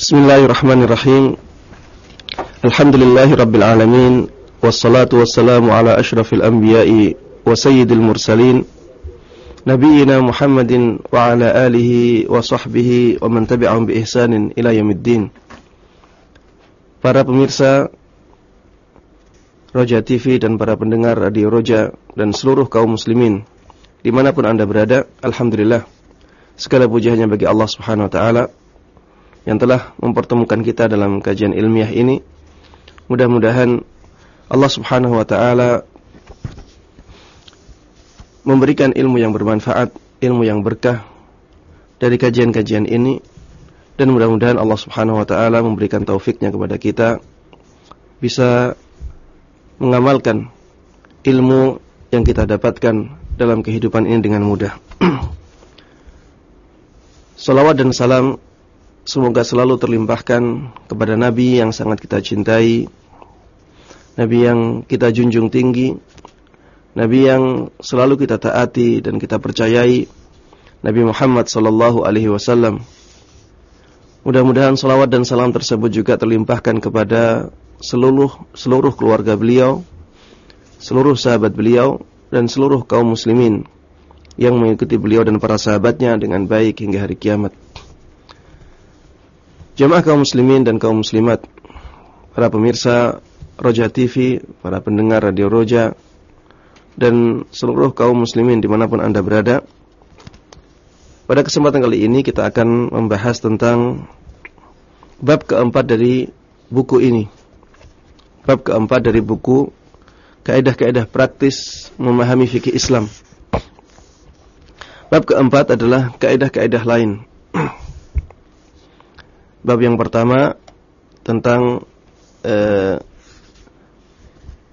Bismillahirrahmanirrahim. Alhamdulillahi rabbil alamin wassalatu wassalamu ala asyrafil anbiya'i wa sayyidil mursalin nabiyyina Muhammadin wa ala alihi wa sahbihi wa man tabi'ahum bi ihsanin ila yaumiddin. Para pemirsa Roja TV dan para pendengar Radio Roja dan seluruh kaum muslimin di mana pun anda berada, Alhamdulillah segala puji hanya bagi Allah Subhanahu Wa Taala yang telah mempertemukan kita dalam kajian ilmiah ini. Mudah-mudahan Allah Subhanahu Wa Taala memberikan ilmu yang bermanfaat, ilmu yang berkah dari kajian-kajian ini dan mudah-mudahan Allah Subhanahu wa taala memberikan taufiknya kepada kita bisa mengamalkan ilmu yang kita dapatkan dalam kehidupan ini dengan mudah. Salawat dan salam semoga selalu terlimpahkan kepada Nabi yang sangat kita cintai, Nabi yang kita junjung tinggi, Nabi yang selalu kita taati dan kita percayai, Nabi Muhammad sallallahu alaihi wasallam. Mudah-mudahan salawat dan salam tersebut juga terlimpahkan kepada seluruh seluruh keluarga beliau, seluruh sahabat beliau dan seluruh kaum muslimin yang mengikuti beliau dan para sahabatnya dengan baik hingga hari kiamat. Jemaah kaum muslimin dan kaum muslimat, para pemirsa Roja TV, para pendengar Radio Roja, dan seluruh kaum muslimin di mana pun anda berada. Pada kesempatan kali ini kita akan membahas tentang bab keempat dari buku ini bab keempat dari buku Kaidah-kaidah praktis memahami fikih Islam. Bab keempat adalah kaidah-kaidah lain. Bab yang pertama tentang uh,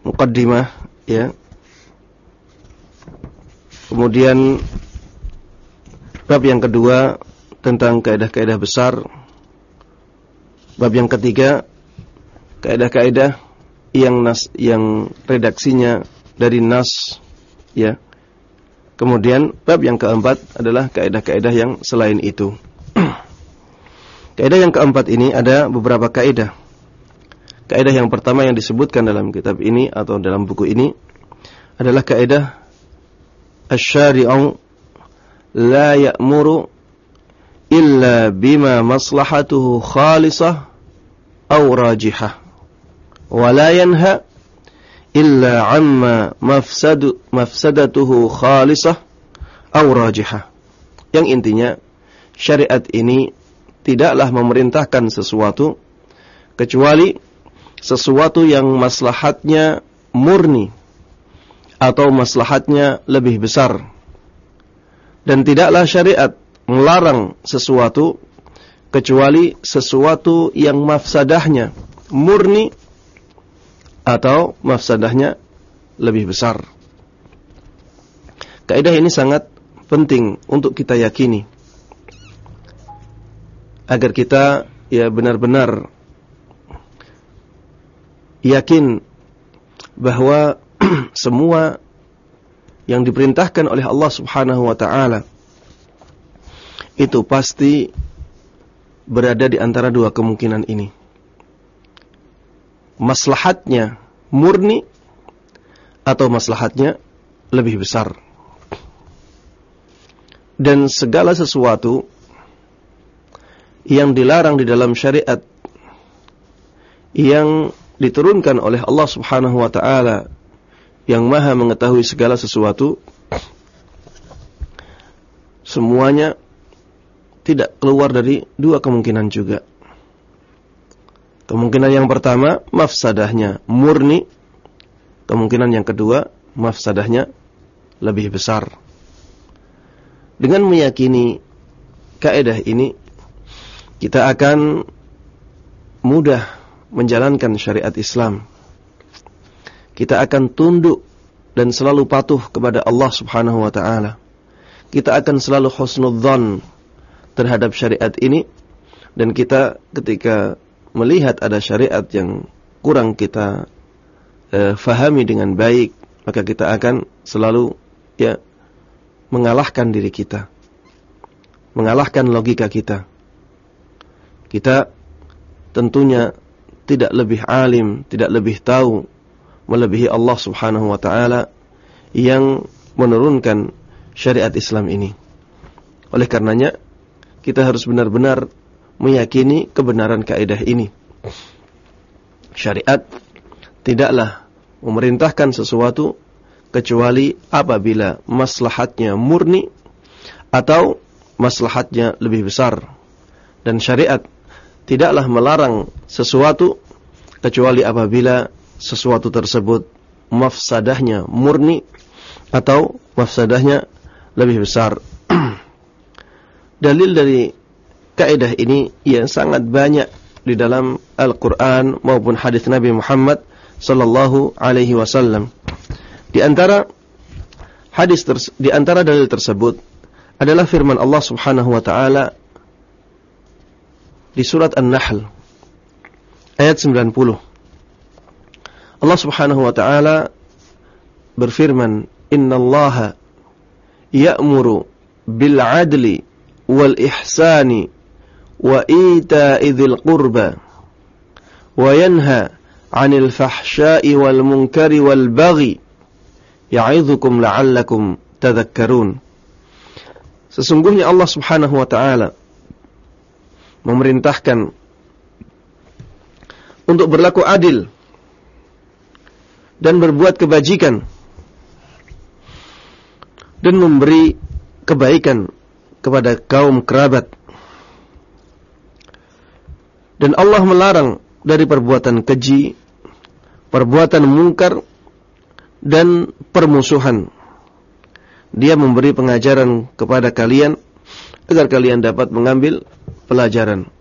mukaddimah ya. Kemudian bab yang kedua tentang kaidah-kaidah besar. Bab yang ketiga kaidah-kaidah yang nas yang redaksinya dari nas ya. Kemudian bab yang keempat adalah kaidah-kaidah yang selain itu. Kaidah yang keempat ini ada beberapa kaidah. Kaidah yang pertama yang disebutkan dalam kitab ini atau dalam buku ini adalah kaidah asy-syari'u la ya'muru illa bima maslahatuhu khalisah aw rajihah wa la yanha illa amma mafsadu mafsadatuhu khalisah aw rajihah yang intinya syariat ini tidaklah memerintahkan sesuatu kecuali sesuatu yang maslahatnya murni atau maslahatnya lebih besar dan tidaklah syariat melarang sesuatu kecuali sesuatu yang mafsadahnya murni atau mafsadahnya lebih besar. Kaidah ini sangat penting untuk kita yakini agar kita ya benar-benar yakin bahwa semua yang diperintahkan oleh Allah Subhanahu wa taala itu pasti berada di antara dua kemungkinan ini maslahatnya murni atau maslahatnya lebih besar. Dan segala sesuatu yang dilarang di dalam syariat yang diturunkan oleh Allah Subhanahu wa taala yang Maha mengetahui segala sesuatu semuanya tidak keluar dari dua kemungkinan juga. Kemungkinan yang pertama, mafsadahnya murni. Kemungkinan yang kedua, mafsadahnya lebih besar. Dengan meyakini kaidah ini, kita akan mudah menjalankan syariat Islam. Kita akan tunduk dan selalu patuh kepada Allah Subhanahu wa taala. Kita akan selalu husnudzan terhadap syariat ini dan kita ketika melihat ada syariat yang kurang kita eh, fahami dengan baik, maka kita akan selalu ya mengalahkan diri kita. Mengalahkan logika kita. Kita tentunya tidak lebih alim, tidak lebih tahu melebihi Allah Subhanahu wa taala yang menurunkan syariat Islam ini. Oleh karenanya kita harus benar-benar meyakini kebenaran kaidah ini. Syariat tidaklah memerintahkan sesuatu kecuali apabila maslahatnya murni atau maslahatnya lebih besar. Dan syariat tidaklah melarang sesuatu kecuali apabila sesuatu tersebut mafsadahnya murni atau mafsadahnya lebih besar. Dalil dari kaidah ini yang sangat banyak di dalam Al-Qur'an maupun hadis Nabi Muhammad sallallahu alaihi wasallam. Di antara hadis di antara dalil tersebut adalah firman Allah Subhanahu wa taala di surat An-Nahl ayat 90. Allah Subhanahu wa taala berfirman, "Innallaha ya'muru bil 'adli wal ihsani wa ita'i dzil qurba wa yanha 'anil fahsya'i wal munkari wal baghi ya'idzukum la'allakum tadhakkarun." Sesungguhnya Allah Subhanahu wa taala memerintahkan untuk berlaku adil dan berbuat kebajikan dan memberi kebaikan kepada kaum kerabat. Dan Allah melarang dari perbuatan keji, perbuatan mungkar dan permusuhan. Dia memberi pengajaran kepada kalian agar kalian dapat mengambil pelajaran.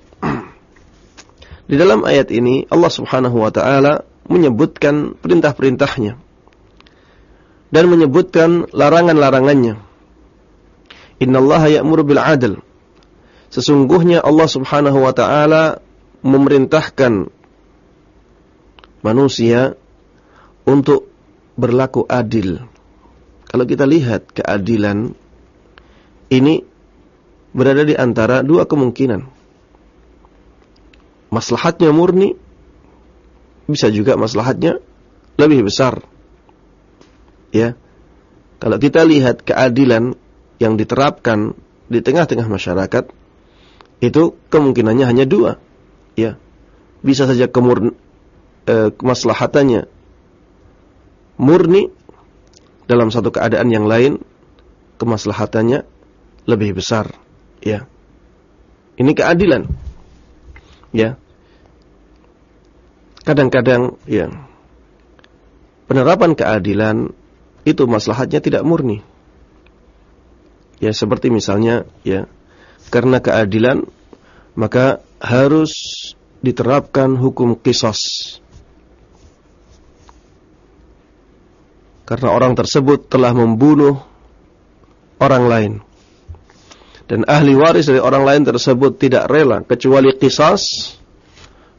Di dalam ayat ini Allah Subhanahu wa taala menyebutkan perintah-perintahnya dan menyebutkan larangan-larangannya. Innallaha ya'muru bil 'adl. Sesungguhnya Allah Subhanahu wa taala memerintahkan manusia untuk berlaku adil. Kalau kita lihat keadilan ini berada di antara dua kemungkinan. Maslahatnya murni, bisa juga maslahatnya lebih besar. Ya. Kalau kita lihat keadilan yang diterapkan di tengah-tengah masyarakat, itu kemungkinannya hanya dua. Ya. Bisa saja kemur eh, kemaslahatannya murni dalam satu keadaan yang lain kemaslahatannya lebih besar. Ya. Ini keadilan. Ya. Kadang-kadang ya penerapan keadilan itu maslahatnya tidak murni. Ya, seperti misalnya ya, karena keadilan maka harus diterapkan hukum kisos. Karena orang tersebut telah membunuh orang lain dan ahli waris dari orang lain tersebut tidak rela kecuali kisas,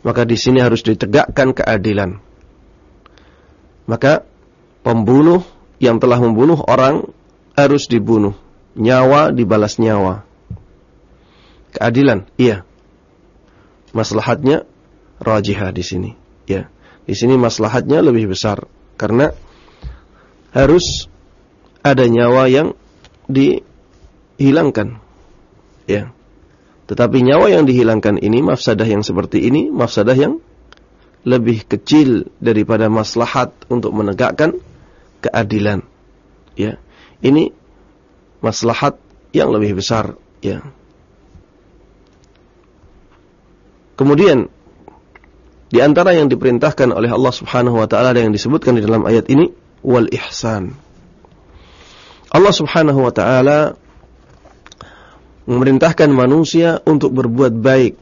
maka di sini harus ditegakkan keadilan. Maka pembunuh yang telah membunuh orang harus dibunuh, nyawa dibalas nyawa. Keadilan, iya. Maslahatnya rajihah di sini, ya. Di sini maslahatnya lebih besar karena harus ada nyawa yang dihilangkan Ya. Tetapi nyawa yang dihilangkan ini, mafsadah yang seperti ini, mafsadah yang lebih kecil daripada maslahat untuk menegakkan keadilan. Ya. Ini maslahat yang lebih besar, ya. Kemudian di antara yang diperintahkan oleh Allah Subhanahu wa taala yang disebutkan di dalam ayat ini wal ihsan. Allah Subhanahu wa taala memerintahkan manusia untuk berbuat baik.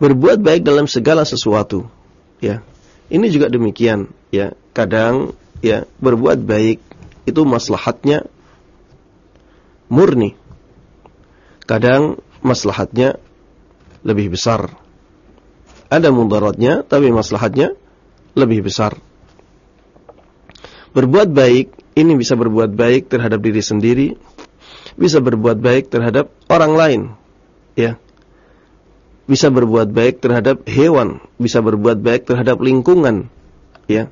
Berbuat baik dalam segala sesuatu, ya. Ini juga demikian, ya. Kadang ya, berbuat baik itu maslahatnya murni. Kadang maslahatnya lebih besar. Ada mudaratnya, tapi maslahatnya lebih besar. Berbuat baik, ini bisa berbuat baik terhadap diri sendiri, bisa berbuat baik terhadap orang lain. Ya. bisa berbuat baik terhadap hewan, bisa berbuat baik terhadap lingkungan, ya.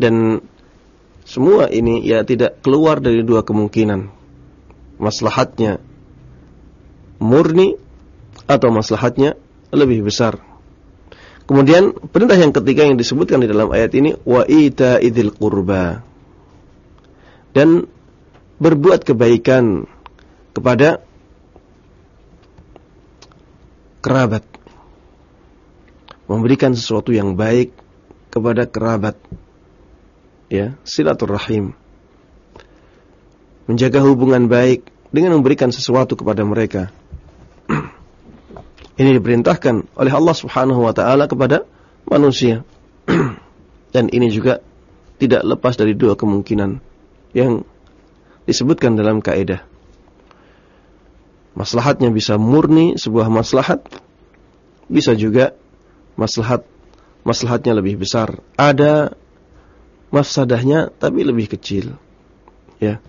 Dan semua ini ya tidak keluar dari dua kemungkinan. Maslahatnya murni atau maslahatnya lebih besar. Kemudian perintah yang ketiga yang disebutkan di dalam ayat ini wa ita idil qurba. Dan berbuat kebaikan kepada kerabat. Memberikan sesuatu yang baik kepada kerabat. Ya, silaturahim. Menjaga hubungan baik dengan memberikan sesuatu kepada mereka. Ini diperintahkan oleh Allah Subhanahu wa taala kepada manusia. Dan ini juga tidak lepas dari dua kemungkinan yang disebutkan dalam kaidah maslahatnya bisa murni sebuah maslahat, bisa juga maslahat maslahatnya lebih besar. Ada mafsadahnya tapi lebih kecil. Ya.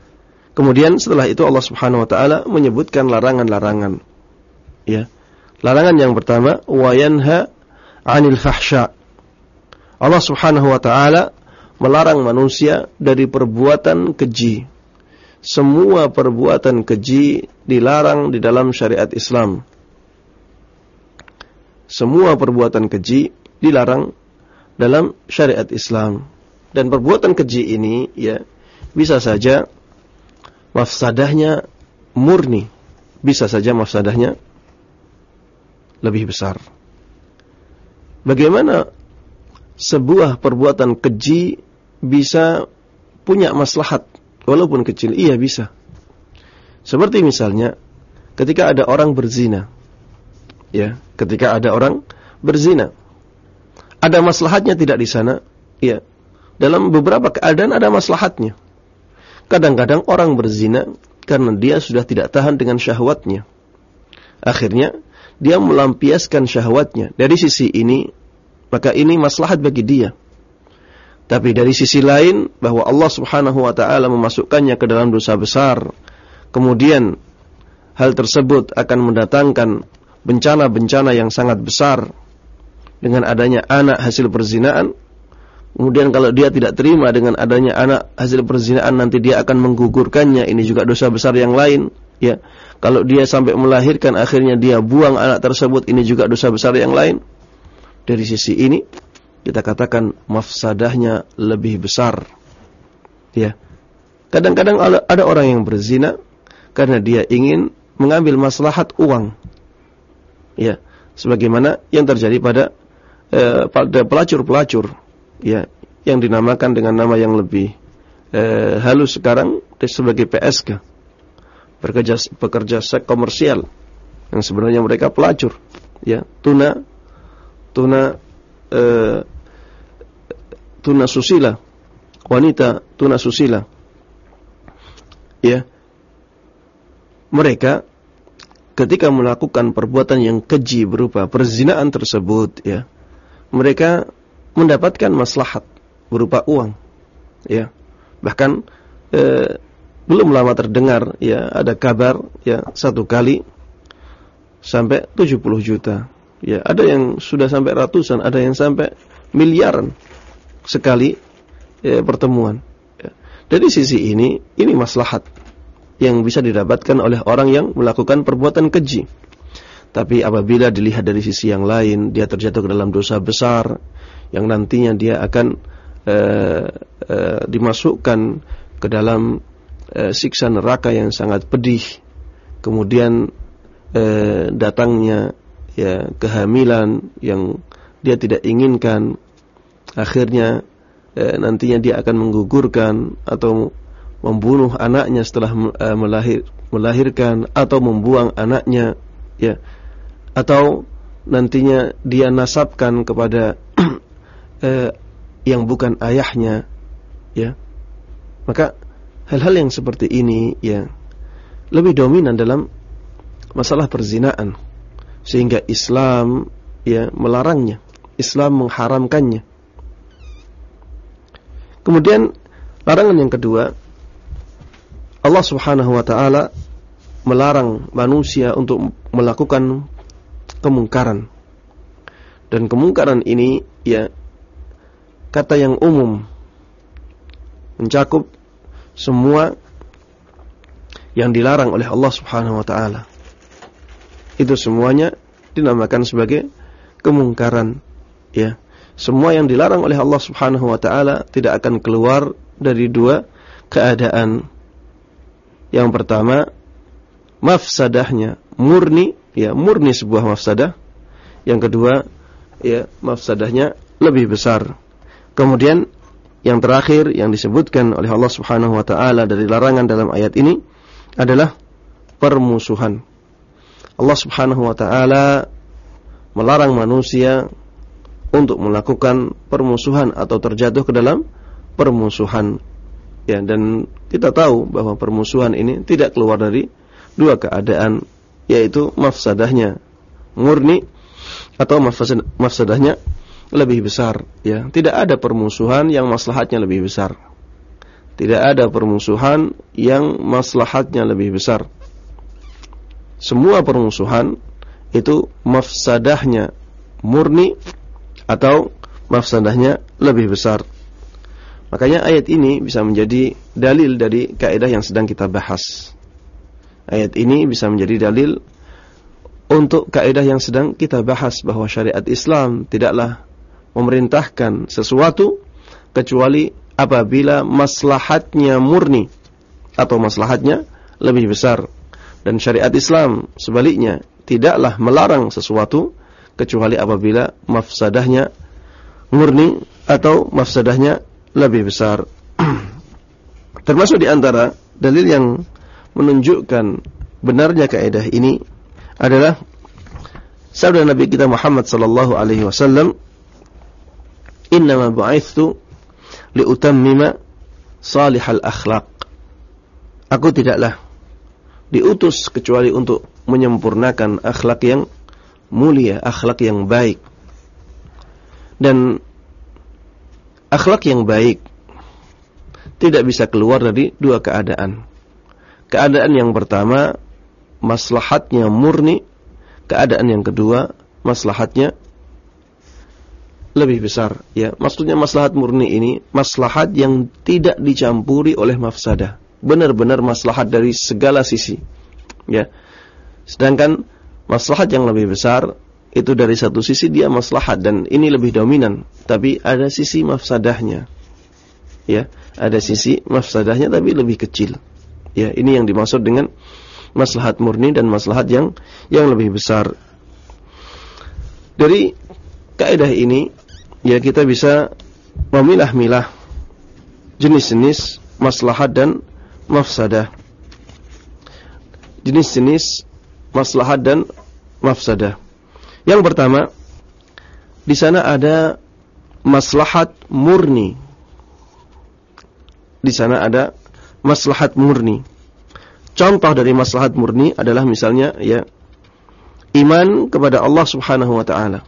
Kemudian setelah itu Allah Subhanahu wa taala menyebutkan larangan-larangan. Ya. Larangan yang pertama wa yanha 'anil fahsya. Allah Subhanahu wa taala melarang manusia dari perbuatan keji semua perbuatan keji dilarang di dalam syariat Islam. Semua perbuatan keji dilarang dalam syariat Islam. Dan perbuatan keji ini ya bisa saja mafsadahnya murni, bisa saja mafsadahnya lebih besar. Bagaimana sebuah perbuatan keji bisa punya maslahat Walaupun kecil, iya bisa. Seperti misalnya ketika ada orang berzina. Ya, ketika ada orang berzina. Ada maslahatnya tidak di sana? Ya. Dalam beberapa keadaan ada maslahatnya. Kadang-kadang orang berzina karena dia sudah tidak tahan dengan syahwatnya. Akhirnya dia melampiaskan syahwatnya. Dari sisi ini, maka ini maslahat bagi dia. Tapi dari sisi lain bahwa Allah Subhanahu wa taala memasukkannya ke dalam dosa besar. Kemudian hal tersebut akan mendatangkan bencana-bencana yang sangat besar dengan adanya anak hasil perzinaan. Kemudian kalau dia tidak terima dengan adanya anak hasil perzinaan nanti dia akan menggugurkannya. Ini juga dosa besar yang lain, ya. Kalau dia sampai melahirkan akhirnya dia buang anak tersebut, ini juga dosa besar yang lain. Dari sisi ini kita katakan mafsadahnya lebih besar. Ya. Kadang-kadang ada orang yang berzina karena dia ingin mengambil maslahat uang. Ya, sebagaimana yang terjadi pada eh, pelacur-pelacur ya, yang dinamakan dengan nama yang lebih eh, halus sekarang sebagai PSK. Pekerja pekerja seks komersial yang sebenarnya mereka pelacur, ya, tuna tuna eh, tuna susila, wanita tuna susila. Ya. Mereka ketika melakukan perbuatan yang keji berupa perzinaan tersebut ya, mereka mendapatkan maslahat berupa uang. Ya. Bahkan eh, belum lama terdengar ya ada kabar ya satu kali sampai 70 juta. Ya, ada yang sudah sampai ratusan, ada yang sampai miliaran sekali ya, pertemuan. Ya. Dari sisi ini, ini maslahat yang bisa didapatkan oleh orang yang melakukan perbuatan keji. Tapi apabila dilihat dari sisi yang lain, dia terjatuh ke dalam dosa besar yang nantinya dia akan uh, uh, dimasukkan ke dalam uh, siksa neraka yang sangat pedih. Kemudian datangnya ya kehamilan yang dia tidak inginkan, akhirnya eh, nantinya dia akan menggugurkan atau membunuh anaknya setelah eh, melahir, melahirkan atau membuang anaknya ya. Atau nantinya dia nasabkan kepada eh, yang bukan ayahnya ya. Maka hal-hal yang seperti ini ya lebih dominan dalam masalah perzinaan. Sehingga Islam ya melarangnya. Islam mengharamkannya Kemudian larangan yang kedua, Allah Subhanahu wa taala melarang manusia untuk melakukan kemungkaran. Dan kemungkaran ini ya kata yang umum mencakup semua yang dilarang oleh Allah Subhanahu wa taala. Itu semuanya dinamakan sebagai kemungkaran ya. Semua yang dilarang oleh Allah Subhanahu wa taala tidak akan keluar dari dua keadaan. Yang pertama, mafsadahnya murni, ya murni sebuah mafsadah. Yang kedua, ya mafsadahnya lebih besar. Kemudian yang terakhir yang disebutkan oleh Allah Subhanahu wa taala dari larangan dalam ayat ini adalah permusuhan. Allah Subhanahu wa taala melarang manusia untuk melakukan permusuhan atau terjatuh ke dalam permusuhan. Ya, dan kita tahu bahwa permusuhan ini tidak keluar dari dua keadaan, yaitu mafsadahnya murni atau mafsadahnya lebih besar. Ya, tidak ada permusuhan yang maslahatnya lebih besar. Tidak ada permusuhan yang maslahatnya lebih besar. Semua permusuhan itu mafsadahnya murni atau mafsadahnya lebih besar. Makanya ayat ini bisa menjadi dalil dari kaidah yang sedang kita bahas. Ayat ini bisa menjadi dalil untuk kaidah yang sedang kita bahas bahwa syariat Islam tidaklah memerintahkan sesuatu kecuali apabila maslahatnya murni atau maslahatnya lebih besar. Dan syariat Islam sebaliknya tidaklah melarang sesuatu kecuali apabila mafsadahnya murni atau mafsadahnya lebih besar. Termasuk di antara dalil yang menunjukkan benarnya kaidah ini adalah sabda Nabi kita Muhammad sallallahu alaihi wasallam, "Innama bu'itsu liutammima salihal akhlaq." Aku tidaklah diutus kecuali untuk menyempurnakan akhlak yang mulia, akhlak yang baik. Dan akhlak yang baik tidak bisa keluar dari dua keadaan. Keadaan yang pertama maslahatnya murni, keadaan yang kedua maslahatnya lebih besar. Ya, maksudnya maslahat murni ini maslahat yang tidak dicampuri oleh mafsadah. Benar-benar maslahat dari segala sisi. Ya. Sedangkan maslahat yang lebih besar itu dari satu sisi dia maslahat dan ini lebih dominan, tapi ada sisi mafsadahnya. Ya, ada sisi mafsadahnya tapi lebih kecil. Ya, ini yang dimaksud dengan maslahat murni dan maslahat yang yang lebih besar. Dari kaidah ini ya kita bisa memilah-milah jenis-jenis maslahat dan mafsadah. Jenis-jenis maslahat dan mafsadah. Yang pertama, di sana ada maslahat murni. Di sana ada maslahat murni. Contoh dari maslahat murni adalah misalnya ya iman kepada Allah Subhanahu wa taala.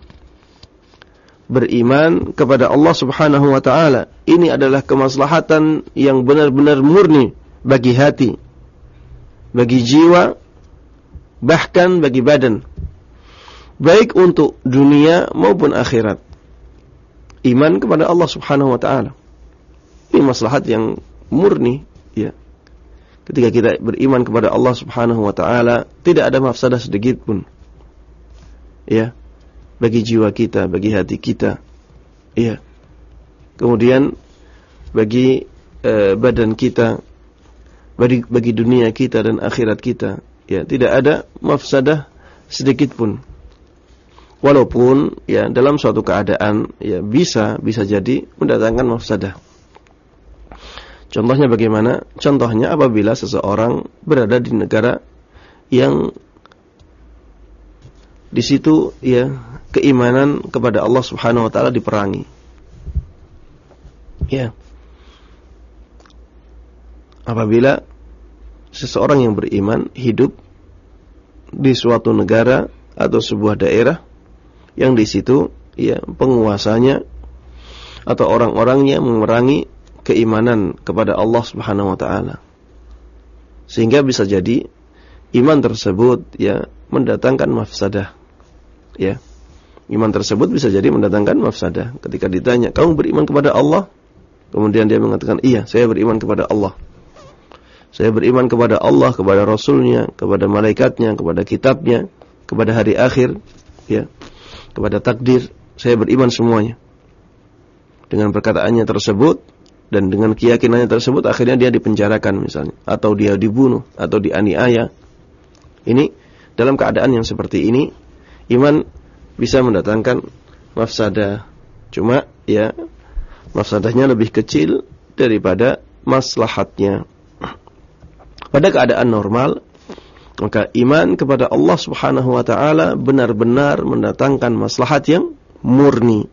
Beriman kepada Allah Subhanahu wa taala. Ini adalah kemaslahatan yang benar-benar murni bagi hati, bagi jiwa bahkan bagi badan. Baik untuk dunia maupun akhirat. Iman kepada Allah Subhanahu wa taala. Ini maslahat yang murni ya. Ketika kita beriman kepada Allah Subhanahu wa taala tidak ada mafsadah sedikit pun. Ya. Bagi jiwa kita bagi hati kita. Ya. Kemudian bagi uh, badan kita bagi bagi dunia kita dan akhirat kita ya tidak ada mafsadah sedikit pun. Walaupun ya dalam suatu keadaan ya bisa bisa jadi mendatangkan mafsadah. Contohnya bagaimana? Contohnya apabila seseorang berada di negara yang di situ ya keimanan kepada Allah Subhanahu wa taala diperangi. Ya. Apabila seseorang yang beriman hidup di suatu negara atau sebuah daerah yang di situ ya penguasanya atau orang-orangnya memerangi keimanan kepada Allah Subhanahu wa taala. Sehingga bisa jadi iman tersebut ya mendatangkan mafsadah. Ya. Iman tersebut bisa jadi mendatangkan mafsadah. Ketika ditanya, "Kamu beriman kepada Allah?" Kemudian dia mengatakan, "Iya, saya beriman kepada Allah." Saya beriman kepada Allah, kepada Rasulnya, kepada malaikatnya, kepada kitabnya, kepada hari akhir, ya, kepada takdir. Saya beriman semuanya. Dengan perkataannya tersebut dan dengan keyakinannya tersebut akhirnya dia dipenjarakan misalnya atau dia dibunuh atau dianiaya. Ini dalam keadaan yang seperti ini iman bisa mendatangkan mafsadah. Cuma ya mafsadahnya lebih kecil daripada maslahatnya. Pada keadaan normal, maka iman kepada Allah Subhanahu wa taala benar-benar mendatangkan maslahat yang murni.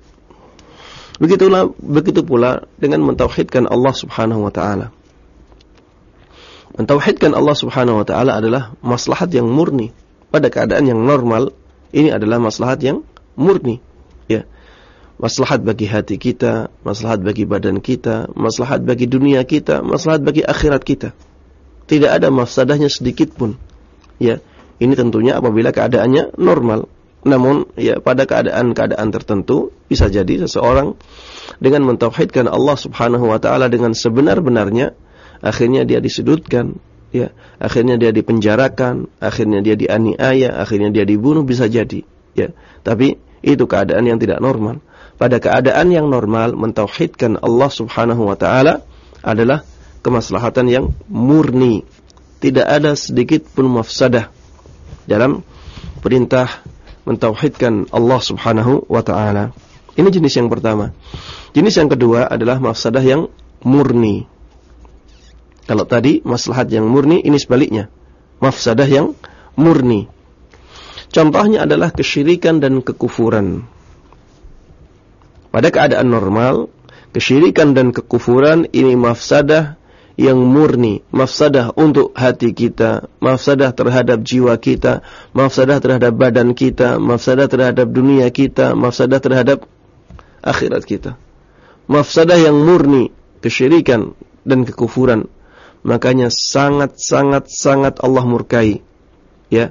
Begitulah begitu pula dengan mentauhidkan Allah Subhanahu wa taala. Mentauhidkan Allah Subhanahu wa taala adalah maslahat yang murni. Pada keadaan yang normal, ini adalah maslahat yang murni, ya. Maslahat bagi hati kita, maslahat bagi badan kita, maslahat bagi dunia kita, maslahat bagi akhirat kita. Tidak ada mafsadahnya sedikit pun. Ya, ini tentunya apabila keadaannya normal. Namun ya pada keadaan-keadaan tertentu bisa jadi seseorang dengan mentauhidkan Allah Subhanahu wa taala dengan sebenar-benarnya akhirnya dia disudutkan, ya akhirnya dia dipenjarakan akhirnya dia dianiaya akhirnya dia dibunuh bisa jadi ya tapi itu keadaan yang tidak normal pada keadaan yang normal mentauhidkan Allah Subhanahu wa taala adalah kemaslahatan yang murni tidak ada sedikit pun mafsadah dalam perintah mentauhidkan Allah Subhanahu wa taala ini jenis yang pertama jenis yang kedua adalah mafsadah yang murni kalau tadi maslahat yang murni, ini sebaliknya. Mafsadah yang murni. Contohnya adalah kesyirikan dan kekufuran. Pada keadaan normal, kesyirikan dan kekufuran ini mafsadah yang murni, mafsadah untuk hati kita, mafsadah terhadap jiwa kita, mafsadah terhadap badan kita, mafsadah terhadap dunia kita, mafsadah terhadap akhirat kita. Mafsadah yang murni, kesyirikan dan kekufuran makanya sangat-sangat-sangat Allah murkai. Ya.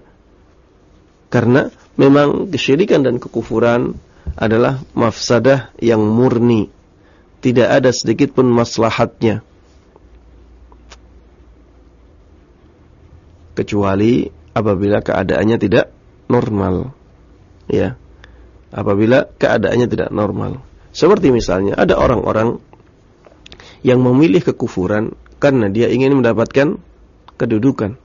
Karena memang kesyirikan dan kekufuran adalah mafsadah yang murni. Tidak ada sedikit pun maslahatnya. Kecuali apabila keadaannya tidak normal. Ya. Apabila keadaannya tidak normal. Seperti misalnya ada orang-orang yang memilih kekufuran karena dia ingin mendapatkan kedudukan.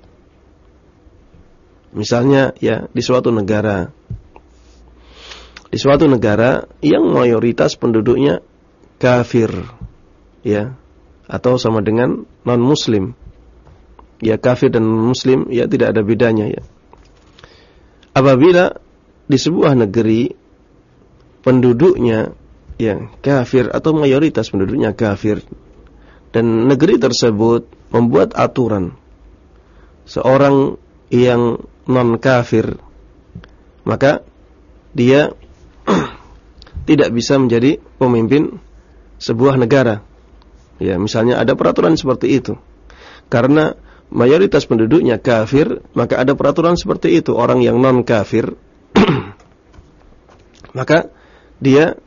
Misalnya ya di suatu negara di suatu negara yang mayoritas penduduknya kafir ya atau sama dengan non muslim. Ya kafir dan muslim ya tidak ada bedanya ya. Apabila di sebuah negeri penduduknya ya kafir atau mayoritas penduduknya kafir dan negeri tersebut membuat aturan seorang yang non kafir maka dia tidak bisa menjadi pemimpin sebuah negara. Ya, misalnya ada peraturan seperti itu. Karena mayoritas penduduknya kafir, maka ada peraturan seperti itu. Orang yang non kafir maka dia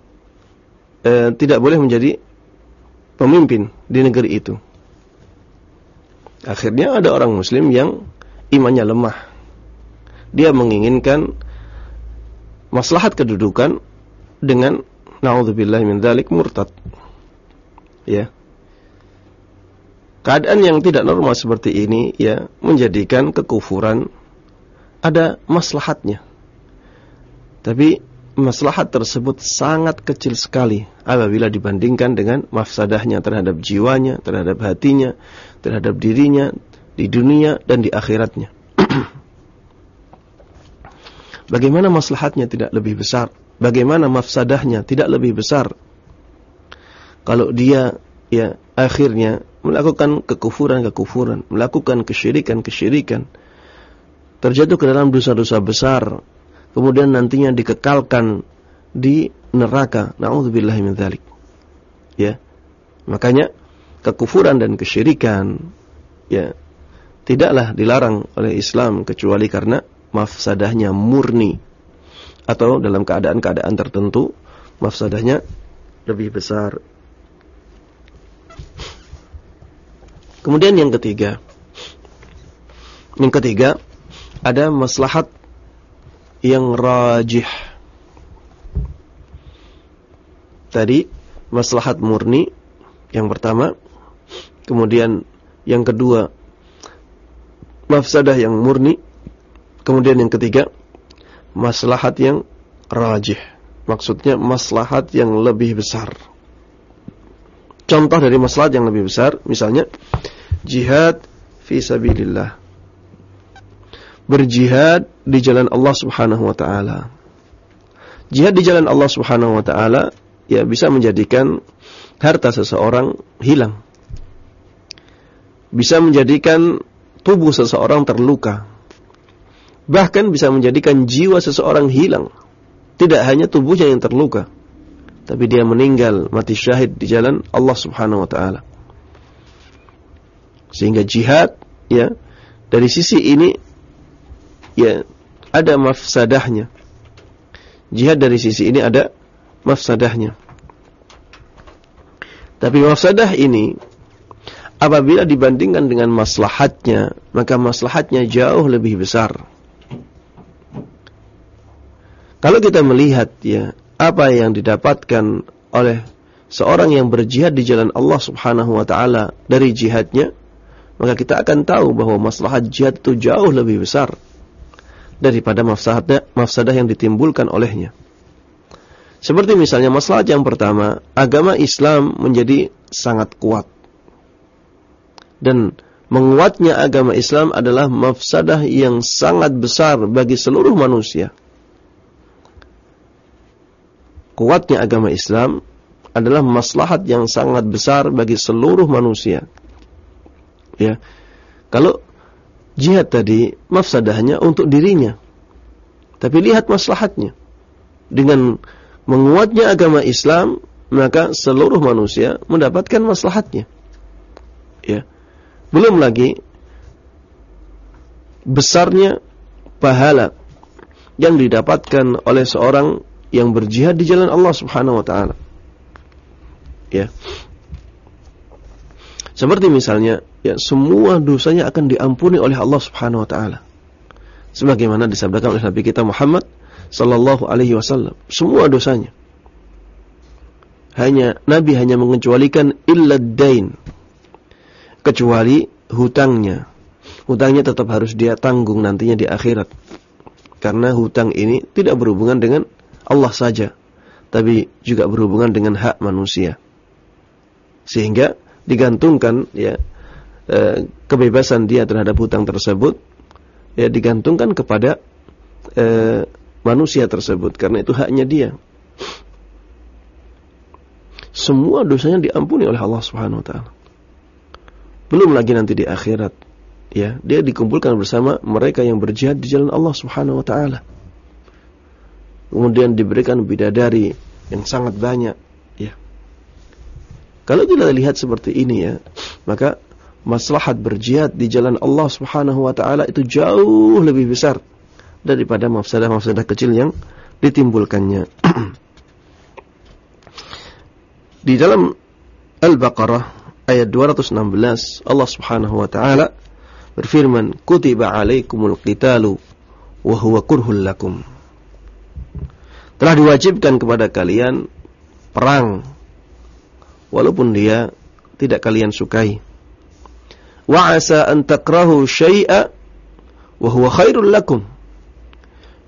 eh, tidak boleh menjadi pemimpin di negeri itu. Akhirnya ada orang muslim yang imannya lemah. Dia menginginkan maslahat kedudukan dengan naudzubillah min dzalik murtad. Ya. Keadaan yang tidak normal seperti ini ya menjadikan kekufuran ada maslahatnya. Tapi maslahat tersebut sangat kecil sekali apabila dibandingkan dengan mafsadahnya terhadap jiwanya, terhadap hatinya, terhadap dirinya di dunia dan di akhiratnya. Bagaimana maslahatnya tidak lebih besar? Bagaimana mafsadahnya tidak lebih besar? Kalau dia ya akhirnya melakukan kekufuran-kekufuran, melakukan kesyirikan-kesyirikan, terjatuh ke dalam dosa-dosa besar, kemudian nantinya dikekalkan di neraka. Nauzubillahi min dzalik. Ya. Makanya kekufuran dan kesyirikan ya tidaklah dilarang oleh Islam kecuali karena mafsadahnya murni. atau dalam keadaan-keadaan tertentu mafsadahnya lebih besar. Kemudian yang ketiga. Yang ketiga ada maslahat yang rajih. Tadi maslahat murni yang pertama, kemudian yang kedua mafsadah yang murni, kemudian yang ketiga maslahat yang rajih. Maksudnya maslahat yang lebih besar. Contoh dari maslahat yang lebih besar, misalnya jihad fi sabilillah. Berjihad di jalan Allah Subhanahu wa taala. Jihad di jalan Allah Subhanahu wa taala ya bisa menjadikan harta seseorang hilang. Bisa menjadikan tubuh seseorang terluka. Bahkan bisa menjadikan jiwa seseorang hilang. Tidak hanya tubuhnya yang terluka tapi dia meninggal mati syahid di jalan Allah Subhanahu wa taala. Sehingga jihad ya dari sisi ini ya ada mafsadahnya. Jihad dari sisi ini ada mafsadahnya. Tapi mafsadah ini apabila dibandingkan dengan maslahatnya, maka maslahatnya jauh lebih besar. Kalau kita melihat ya apa yang didapatkan oleh seorang yang berjihad di jalan Allah Subhanahu wa taala dari jihadnya, maka kita akan tahu bahwa maslahat jihad itu jauh lebih besar daripada mafsadah mafsadah yang ditimbulkan olehnya. Seperti misalnya maslahat yang pertama, agama Islam menjadi sangat kuat. Dan menguatnya agama Islam adalah mafsadah yang sangat besar bagi seluruh manusia kuatnya agama Islam adalah maslahat yang sangat besar bagi seluruh manusia. Ya. Kalau jihad tadi mafsadahnya untuk dirinya. Tapi lihat maslahatnya. Dengan menguatnya agama Islam, maka seluruh manusia mendapatkan maslahatnya. Ya. Belum lagi besarnya pahala yang didapatkan oleh seorang yang berjihad di jalan Allah Subhanahu wa taala. Ya. Seperti misalnya, ya semua dosanya akan diampuni oleh Allah Subhanahu wa taala. Sebagaimana disabdakan oleh Nabi kita Muhammad sallallahu alaihi wasallam, semua dosanya. Hanya Nabi hanya mengecualikan illa dain. Kecuali hutangnya. Hutangnya tetap harus dia tanggung nantinya di akhirat. Karena hutang ini tidak berhubungan dengan Allah saja, tapi juga berhubungan dengan hak manusia. Sehingga digantungkan ya e, kebebasan dia terhadap hutang tersebut ya digantungkan kepada e, manusia tersebut karena itu haknya dia. Semua dosanya diampuni oleh Allah Subhanahu wa taala. Belum lagi nanti di akhirat ya, dia dikumpulkan bersama mereka yang berjihad di jalan Allah Subhanahu wa taala kemudian diberikan bidadari yang sangat banyak ya. Kalau kita lihat seperti ini ya maka maslahat berjihad di jalan Allah Subhanahu wa taala itu jauh lebih besar daripada mafsadah-mafsadah kecil yang ditimbulkannya. Di dalam Al-Baqarah ayat 216 Allah Subhanahu wa taala berfirman kutiba alaikumul qitalu wa huwa kurhul lakum telah diwajibkan kepada kalian perang walaupun dia tidak kalian sukai. Wa asa an takrahu syai'a wa huwa khairul lakum.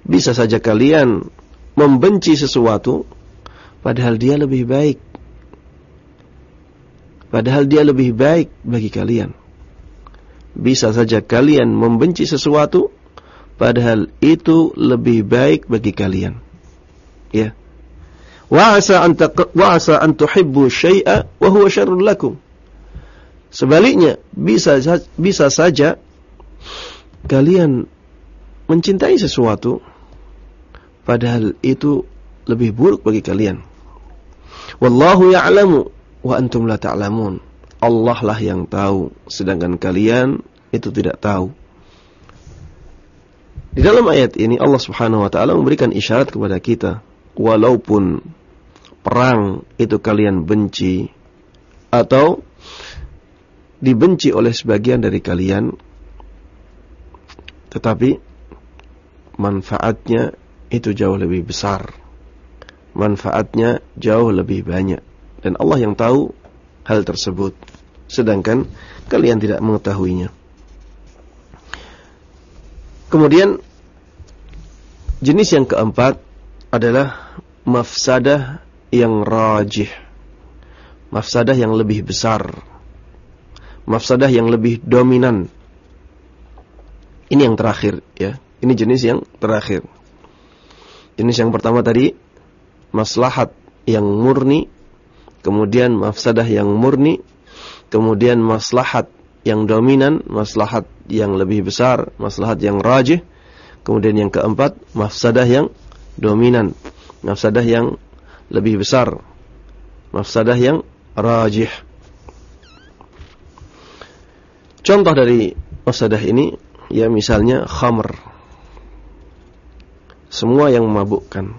Bisa saja kalian membenci sesuatu padahal dia lebih baik. Padahal dia lebih baik bagi kalian. Bisa saja kalian membenci sesuatu padahal itu lebih baik bagi kalian. Ya. Wa asa an wa asa an tuhibbu syai'a wa huwa syarrun lakum. Sebaliknya, bisa bisa saja kalian mencintai sesuatu padahal itu lebih buruk bagi kalian. Wallahu ya'lamu wa antum la ta'lamun. Allah lah yang tahu sedangkan kalian itu tidak tahu. Di dalam ayat ini Allah Subhanahu wa taala memberikan isyarat kepada kita, walaupun perang itu kalian benci atau dibenci oleh sebagian dari kalian tetapi manfaatnya itu jauh lebih besar. Manfaatnya jauh lebih banyak dan Allah yang tahu hal tersebut sedangkan kalian tidak mengetahuinya. Kemudian jenis yang keempat adalah mafsadah yang rajih. Mafsadah yang lebih besar. Mafsadah yang lebih dominan. Ini yang terakhir ya. Ini jenis yang terakhir. Jenis yang pertama tadi maslahat yang murni, kemudian mafsadah yang murni, kemudian maslahat yang dominan, maslahat yang lebih besar, maslahat yang rajih. Kemudian yang keempat, mafsadah yang dominan, mafsadah yang lebih besar, mafsadah yang rajih. Contoh dari mafsadah ini, ya misalnya khamr. Semua yang memabukkan.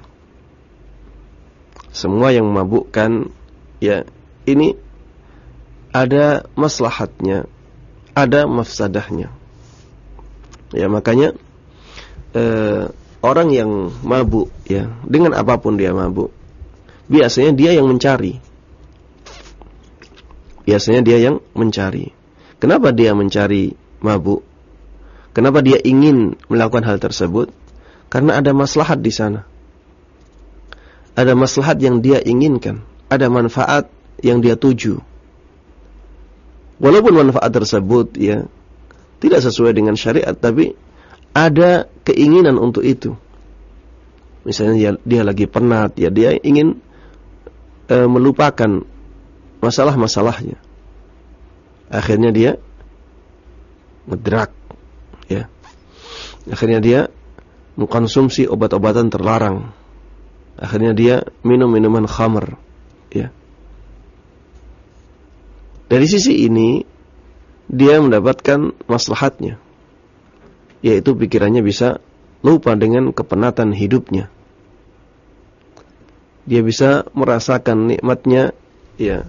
Semua yang memabukkan, ya ini ada maslahatnya, ada mafsadahnya. Ya makanya eh, orang yang mabuk ya dengan apa pun dia mabuk biasanya dia yang mencari. Biasanya dia yang mencari. Kenapa dia mencari mabuk? Kenapa dia ingin melakukan hal tersebut? Karena ada maslahat di sana. Ada maslahat yang dia inginkan, ada manfaat yang dia tuju. Walaupun manfaat tersebut ya tidak sesuai dengan syariat tapi ada keinginan untuk itu. Misalnya dia, dia lagi penat, ya dia ingin e, melupakan masalah-masalahnya. Akhirnya dia ngedrak, ya. Akhirnya dia mengkonsumsi obat-obatan terlarang. Akhirnya dia minum minuman khamr, ya. Dari sisi ini dia mendapatkan maslahatnya yaitu pikirannya bisa lupa dengan kepenatan hidupnya. Dia bisa merasakan nikmatnya ya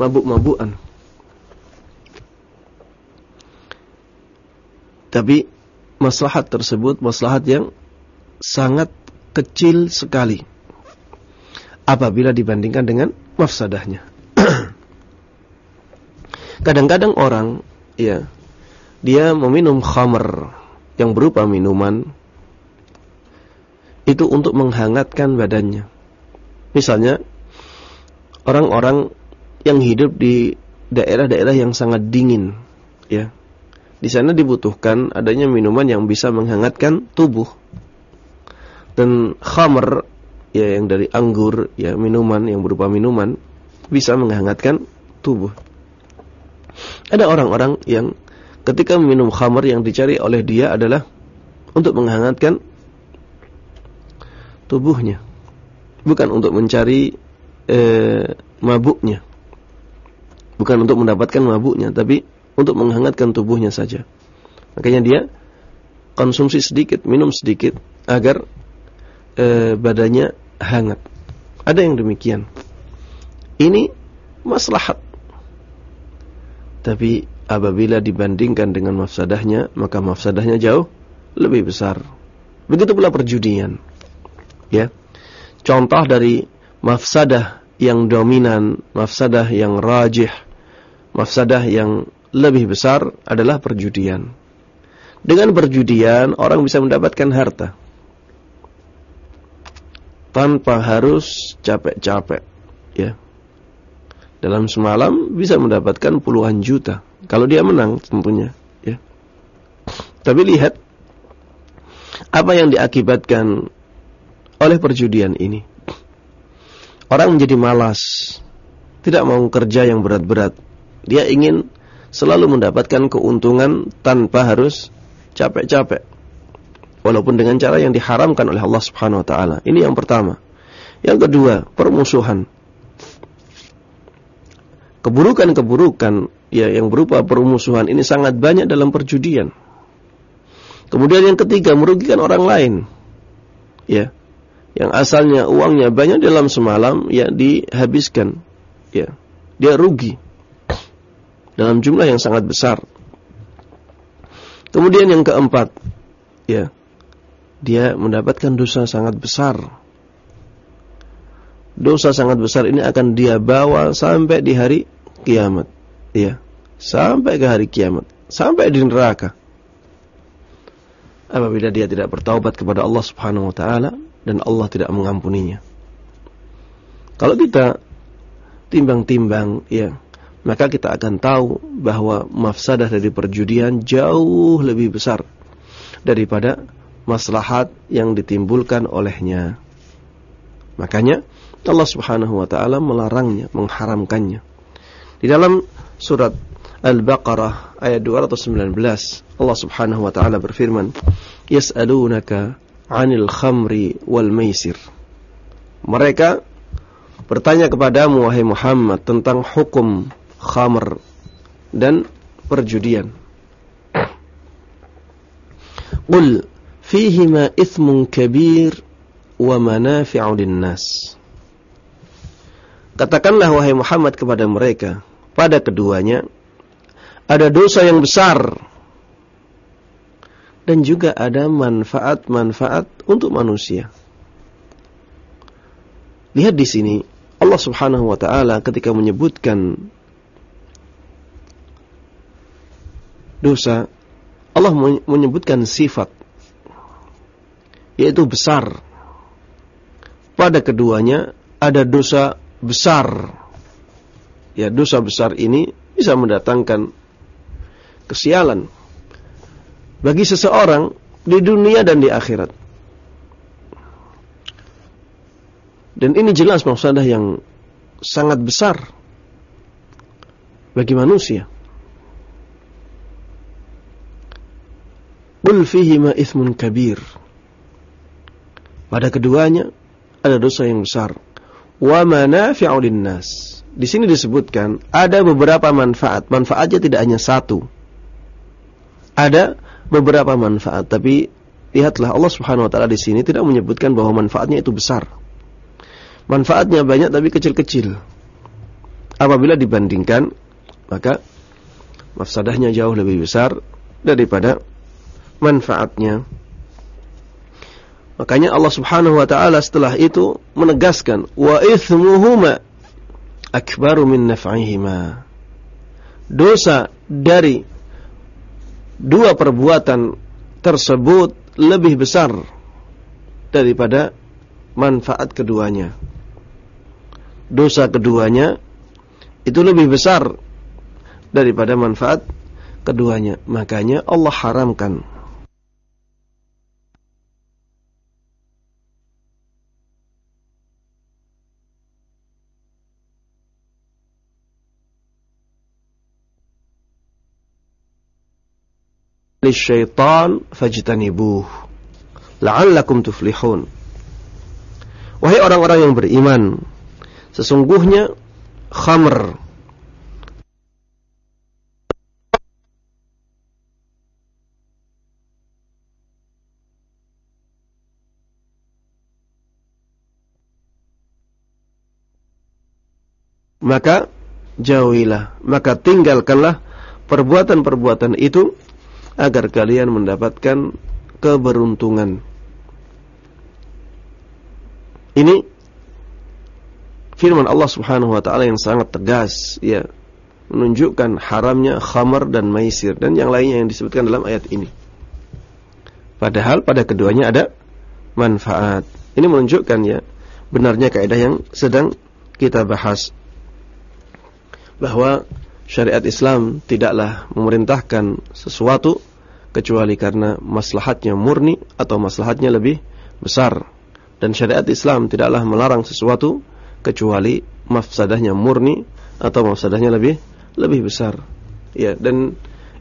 mabuk-mabukan. Tapi maslahat tersebut maslahat yang sangat kecil sekali apabila dibandingkan dengan mafsadahnya. Kadang-kadang orang ya dia meminum khamr yang berupa minuman itu untuk menghangatkan badannya. Misalnya orang-orang yang hidup di daerah-daerah yang sangat dingin, ya. Di sana dibutuhkan adanya minuman yang bisa menghangatkan tubuh. Dan khamr ya yang dari anggur, ya minuman yang berupa minuman bisa menghangatkan tubuh. Ada orang-orang yang ketika minum khamar yang dicari oleh dia adalah untuk menghangatkan tubuhnya bukan untuk mencari eh, mabuknya. Bukan untuk mendapatkan mabuknya tapi untuk menghangatkan tubuhnya saja. Makanya dia konsumsi sedikit minum sedikit agar eh, badannya hangat. Ada yang demikian. Ini maslahat. Tapi apabila dibandingkan dengan mafsadahnya, maka mafsadahnya jauh lebih besar. Begitu pula perjudian. Ya. Contoh dari mafsadah yang dominan, mafsadah yang rajih, mafsadah yang lebih besar adalah perjudian. Dengan perjudian orang bisa mendapatkan harta tanpa harus capek-capek, ya. Dalam semalam bisa mendapatkan puluhan juta kalau dia menang tentunya, ya. Tapi lihat apa yang diakibatkan oleh perjudian ini. Orang menjadi malas, tidak mau kerja yang berat-berat. Dia ingin selalu mendapatkan keuntungan tanpa harus capek-capek. Walaupun dengan cara yang diharamkan oleh Allah Subhanahu wa taala. Ini yang pertama. Yang kedua, permusuhan keburukan-keburukan ya yang berupa permusuhan ini sangat banyak dalam perjudian. Kemudian yang ketiga merugikan orang lain. Ya. Yang asalnya uangnya banyak dalam semalam ya dihabiskan. Ya. Dia rugi dalam jumlah yang sangat besar. Kemudian yang keempat, ya. Dia mendapatkan dosa sangat besar. Dosa sangat besar ini akan dia bawa sampai di hari kiamat. Ya. Sampai ke hari kiamat, sampai di neraka apabila dia tidak bertaubat kepada Allah Subhanahu wa taala dan Allah tidak mengampuninya. Kalau kita timbang-timbang ya, maka kita akan tahu bahwa mafsadah dari perjudian jauh lebih besar daripada maslahat yang ditimbulkan olehnya. Makanya Allah Subhanahu wa taala melarangnya, mengharamkannya. Di dalam surat Al-Baqarah ayat 219 Allah Subhanahu wa taala berfirman, "Yas'alunaka 'anil khamri wal maisir." Mereka bertanya kepadamu wahai Muhammad tentang hukum khamr dan perjudian. Qul fihima ithmun kabir wa manafi'u lin-nas. Katakanlah wahai Muhammad kepada mereka, pada keduanya ada dosa yang besar dan juga ada manfaat-manfaat untuk manusia. Lihat di sini Allah Subhanahu wa taala ketika menyebutkan dosa Allah menyebutkan sifat yaitu besar. Pada keduanya ada dosa besar. Ya, dosa besar ini bisa mendatangkan kesialan bagi seseorang di dunia dan di akhirat. Dan ini jelas maksudnya yang sangat besar bagi manusia. Qul ma ithmun kabir. Pada keduanya ada dosa yang besar. Wa manafi'u linnas. Di sini disebutkan ada beberapa manfaat. Manfaatnya tidak hanya satu ada beberapa manfaat, tapi lihatlah Allah Subhanahu wa taala di sini tidak menyebutkan bahwa manfaatnya itu besar. Manfaatnya banyak tapi kecil-kecil. Apabila dibandingkan, maka mafsadahnya jauh lebih besar daripada manfaatnya. Makanya Allah Subhanahu wa taala setelah itu menegaskan wa ithmuhuma akbaru min naf'ihima. Dosa dari dua perbuatan tersebut lebih besar daripada manfaat keduanya. Dosa keduanya itu lebih besar daripada manfaat keduanya. Makanya Allah haramkan lisyaitan fajtanibuh la'allakum tuflihun Wahai orang-orang yang beriman sesungguhnya khamr maka jauhilah maka tinggalkanlah perbuatan-perbuatan itu agar kalian mendapatkan keberuntungan. Ini firman Allah Subhanahu wa taala yang sangat tegas ya menunjukkan haramnya khamar dan maisir dan yang lainnya yang disebutkan dalam ayat ini. Padahal pada keduanya ada manfaat. Ini menunjukkan ya benarnya kaidah yang sedang kita bahas bahwa syariat Islam tidaklah memerintahkan sesuatu kecuali karena maslahatnya murni atau maslahatnya lebih besar. Dan syariat Islam tidaklah melarang sesuatu kecuali mafsadahnya murni atau mafsadahnya lebih lebih besar. Ya, dan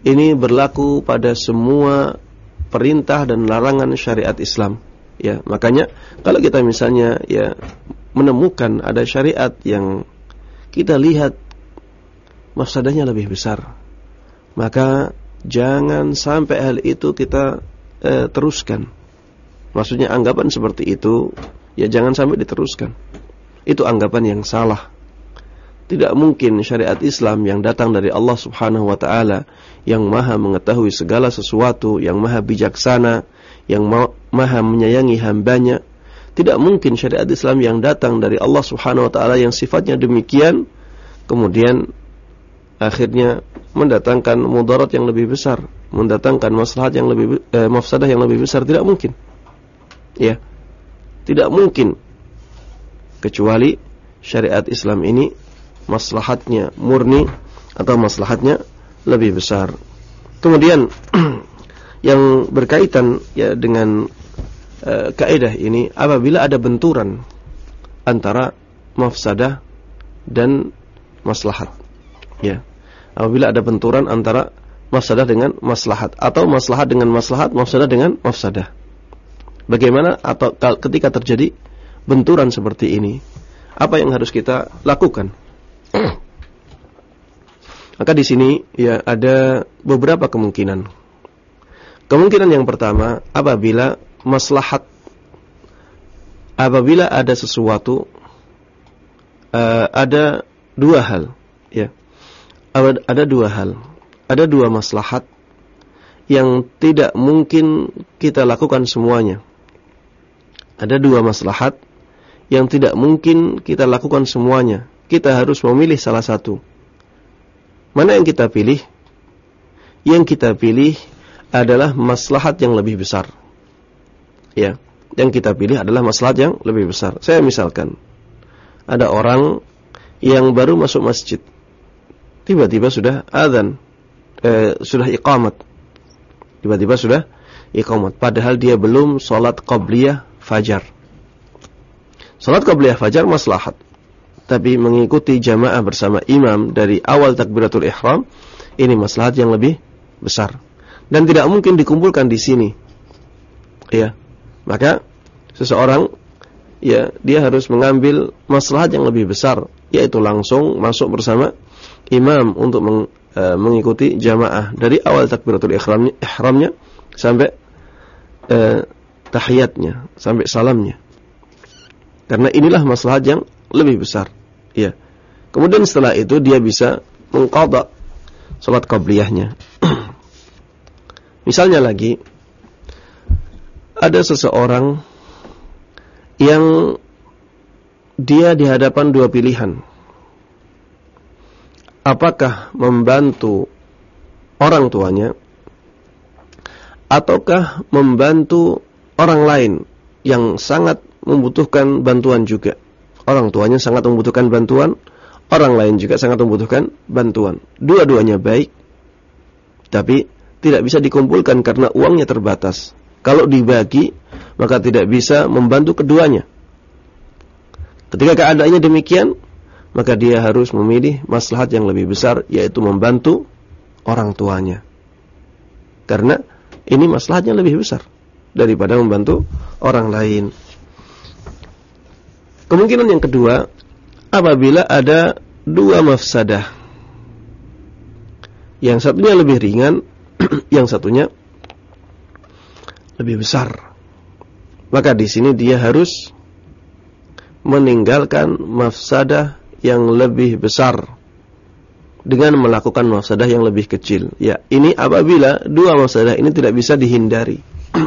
ini berlaku pada semua perintah dan larangan syariat Islam. Ya, makanya kalau kita misalnya ya menemukan ada syariat yang kita lihat mafsadahnya lebih besar. Maka jangan sampai hal itu kita e, teruskan. Maksudnya anggapan seperti itu ya jangan sampai diteruskan. Itu anggapan yang salah. Tidak mungkin syariat Islam yang datang dari Allah Subhanahu wa taala yang Maha mengetahui segala sesuatu, yang Maha bijaksana, yang Maha menyayangi hambanya. Tidak mungkin syariat Islam yang datang dari Allah Subhanahu wa taala yang sifatnya demikian kemudian akhirnya mendatangkan mudarat yang lebih besar, mendatangkan maslahat yang lebih eh, mafsadah yang lebih besar tidak mungkin. Ya. Tidak mungkin kecuali syariat Islam ini maslahatnya murni atau maslahatnya lebih besar. Kemudian yang berkaitan ya dengan uh, kaidah ini apabila ada benturan antara mafsadah dan maslahat. Ya. Apabila ada benturan antara mafsadah dengan maslahat atau maslahat dengan maslahat, mafsadah dengan mafsadah. Bagaimana atau ketika terjadi benturan seperti ini? Apa yang harus kita lakukan? Maka di sini ya ada beberapa kemungkinan. Kemungkinan yang pertama, apabila maslahat apabila ada sesuatu uh, ada dua hal, ya. Ada dua hal. Ada dua maslahat yang tidak mungkin kita lakukan semuanya. Ada dua maslahat yang tidak mungkin kita lakukan semuanya kita harus memilih salah satu. Mana yang kita pilih? Yang kita pilih adalah maslahat yang lebih besar. Ya, yang kita pilih adalah maslahat yang lebih besar. Saya misalkan ada orang yang baru masuk masjid. Tiba-tiba sudah azan, eh, sudah iqamat. Tiba-tiba sudah iqamat. Padahal dia belum salat qabliyah fajar. Salat qabliyah fajar maslahat. Tapi mengikuti jamaah bersama imam dari awal takbiratul ihram ini maslahat yang lebih besar. Dan tidak mungkin dikumpulkan di sini. Ya. Maka seseorang ya dia harus mengambil maslahat yang lebih besar yaitu langsung masuk bersama imam untuk meng, e, mengikuti jamaah dari awal takbiratul ihramnya, ihramnya sampai e, tahiyatnya sampai salamnya karena inilah maslahat yang lebih besar. Ya. Kemudian setelah itu dia bisa mengqadha salat qabliyahnya. Misalnya lagi ada seseorang yang dia di hadapan dua pilihan. Apakah membantu orang tuanya ataukah membantu orang lain yang sangat membutuhkan bantuan juga orang tuanya sangat membutuhkan bantuan, orang lain juga sangat membutuhkan bantuan. Dua-duanya baik, tapi tidak bisa dikumpulkan karena uangnya terbatas. Kalau dibagi, maka tidak bisa membantu keduanya. Ketika keadaannya demikian, maka dia harus memilih maslahat yang lebih besar, yaitu membantu orang tuanya. Karena ini maslahatnya lebih besar daripada membantu orang lain. Kemungkinan yang kedua, apabila ada dua mafsadah. Yang satunya lebih ringan, yang satunya lebih besar. Maka di sini dia harus meninggalkan mafsadah yang lebih besar dengan melakukan mafsadah yang lebih kecil. Ya, ini apabila dua mafsadah ini tidak bisa dihindari.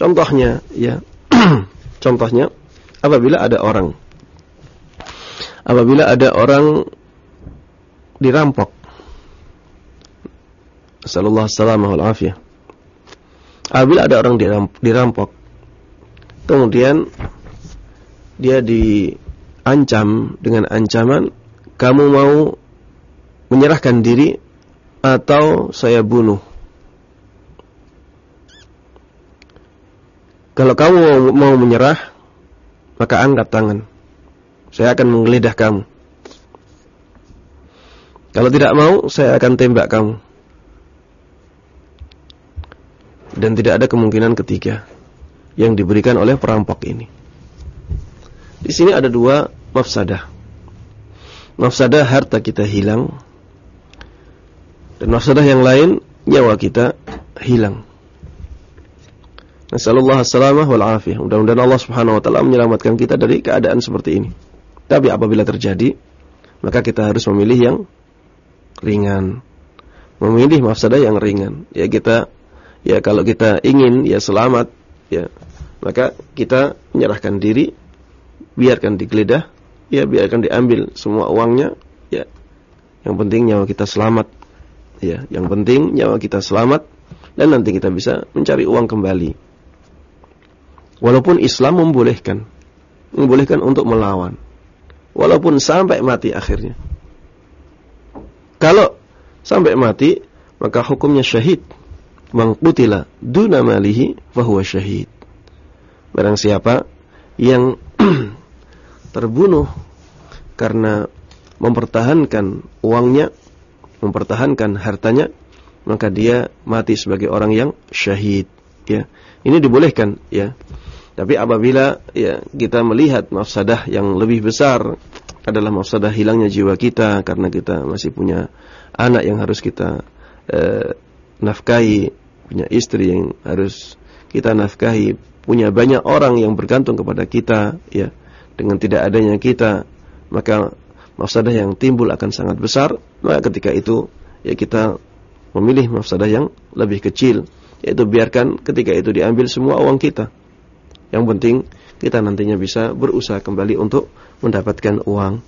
Contohnya, ya. Contohnya apabila ada orang apabila ada orang dirampok Sallallahu alaihi afiyah. Apabila ada orang dirampok kemudian dia diancam dengan ancaman kamu mau menyerahkan diri atau saya bunuh Kalau kamu mau menyerah, maka angkat tangan. Saya akan menggeledah kamu. Kalau tidak mau, saya akan tembak kamu. Dan tidak ada kemungkinan ketiga yang diberikan oleh perampok ini. Di sini ada dua mafsadah. Mafsadah harta kita hilang dan mafsadah yang lain nyawa kita hilang. Nasallallahu salamah wal afiyah. Mudah-mudahan Allah Subhanahu wa taala menyelamatkan kita dari keadaan seperti ini. Tapi apabila terjadi, maka kita harus memilih yang ringan. Memilih mafsadah yang ringan. Ya kita ya kalau kita ingin ya selamat ya maka kita menyerahkan diri biarkan digeledah ya biarkan diambil semua uangnya ya yang penting nyawa kita selamat ya yang penting nyawa kita selamat dan nanti kita bisa mencari uang kembali Walaupun Islam membolehkan, membolehkan untuk melawan. Walaupun sampai mati akhirnya. Kalau sampai mati, maka hukumnya syahid. Mangkutila duna malihi fahuwa syahid. Barang siapa yang terbunuh karena mempertahankan uangnya, mempertahankan hartanya, maka dia mati sebagai orang yang syahid. Ya, ini dibolehkan. Ya, tapi apabila ya kita melihat mafsadah yang lebih besar adalah mafsadah hilangnya jiwa kita karena kita masih punya anak yang harus kita eh, nafkahi, punya istri yang harus kita nafkahi, punya banyak orang yang bergantung kepada kita, ya dengan tidak adanya kita maka mafsadah yang timbul akan sangat besar. Maka ketika itu ya kita memilih mafsadah yang lebih kecil, yaitu biarkan ketika itu diambil semua uang kita yang penting kita nantinya bisa berusaha kembali untuk mendapatkan uang.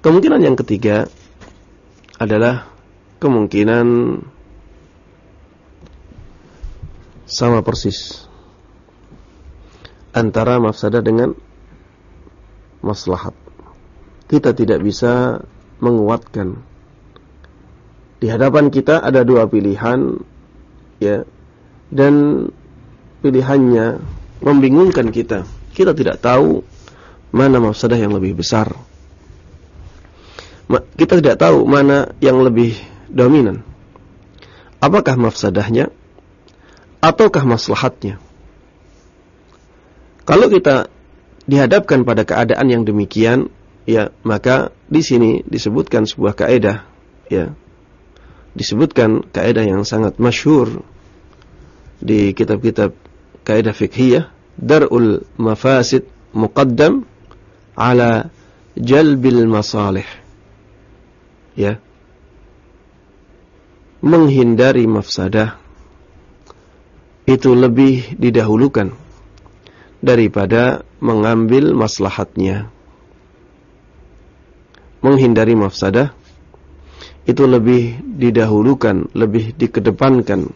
Kemungkinan yang ketiga adalah kemungkinan sama persis antara mafsadah dengan maslahat. Kita tidak bisa menguatkan. Di hadapan kita ada dua pilihan ya dan pilihannya membingungkan kita. Kita tidak tahu mana mafsadah yang lebih besar. Kita tidak tahu mana yang lebih dominan. Apakah mafsadahnya ataukah maslahatnya? Kalau kita dihadapkan pada keadaan yang demikian, ya maka di sini disebutkan sebuah kaidah, ya. Disebutkan kaidah yang sangat masyhur di kitab-kitab kaidah fikhiyah dar'ul mafasid muqaddam ala jalbil masalih. Ya. Menghindari mafsadah itu lebih didahulukan daripada mengambil maslahatnya. Menghindari mafsadah itu lebih didahulukan, lebih dikedepankan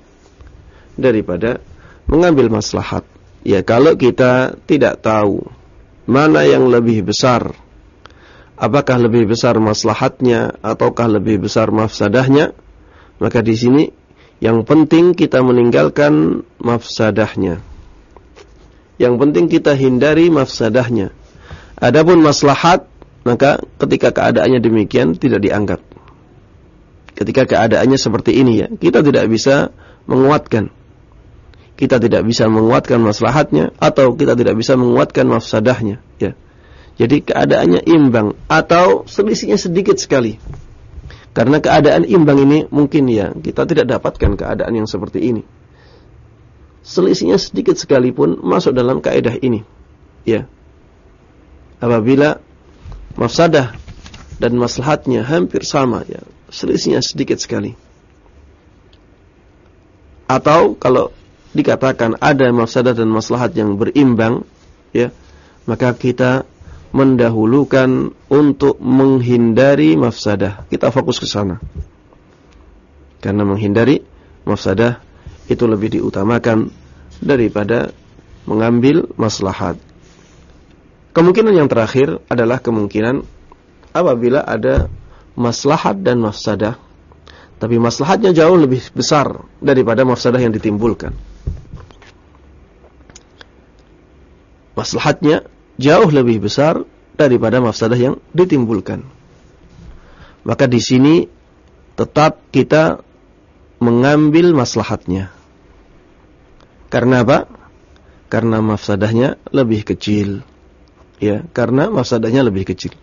daripada mengambil maslahat. Ya kalau kita tidak tahu mana yang lebih besar, apakah lebih besar maslahatnya ataukah lebih besar mafsadahnya, maka di sini yang penting kita meninggalkan mafsadahnya. Yang penting kita hindari mafsadahnya. Adapun maslahat, maka ketika keadaannya demikian tidak dianggap. Ketika keadaannya seperti ini ya, kita tidak bisa menguatkan kita tidak bisa menguatkan maslahatnya atau kita tidak bisa menguatkan mafsadahnya ya. Jadi keadaannya imbang atau selisihnya sedikit sekali. Karena keadaan imbang ini mungkin ya kita tidak dapatkan keadaan yang seperti ini. Selisihnya sedikit sekalipun masuk dalam kaidah ini. Ya. Apabila mafsadah dan maslahatnya hampir sama ya, selisihnya sedikit sekali. Atau kalau dikatakan ada mafsadah dan maslahat yang berimbang, ya, maka kita mendahulukan untuk menghindari mafsadah. Kita fokus ke sana. Karena menghindari mafsadah itu lebih diutamakan daripada mengambil maslahat. Kemungkinan yang terakhir adalah kemungkinan apabila ada maslahat dan mafsadah tapi maslahatnya jauh lebih besar daripada mafsadah yang ditimbulkan. Maslahatnya jauh lebih besar daripada mafsadah yang ditimbulkan. Maka di sini tetap kita mengambil maslahatnya. Karena apa? Karena mafsadahnya lebih kecil. Ya, karena mafsadahnya lebih kecil.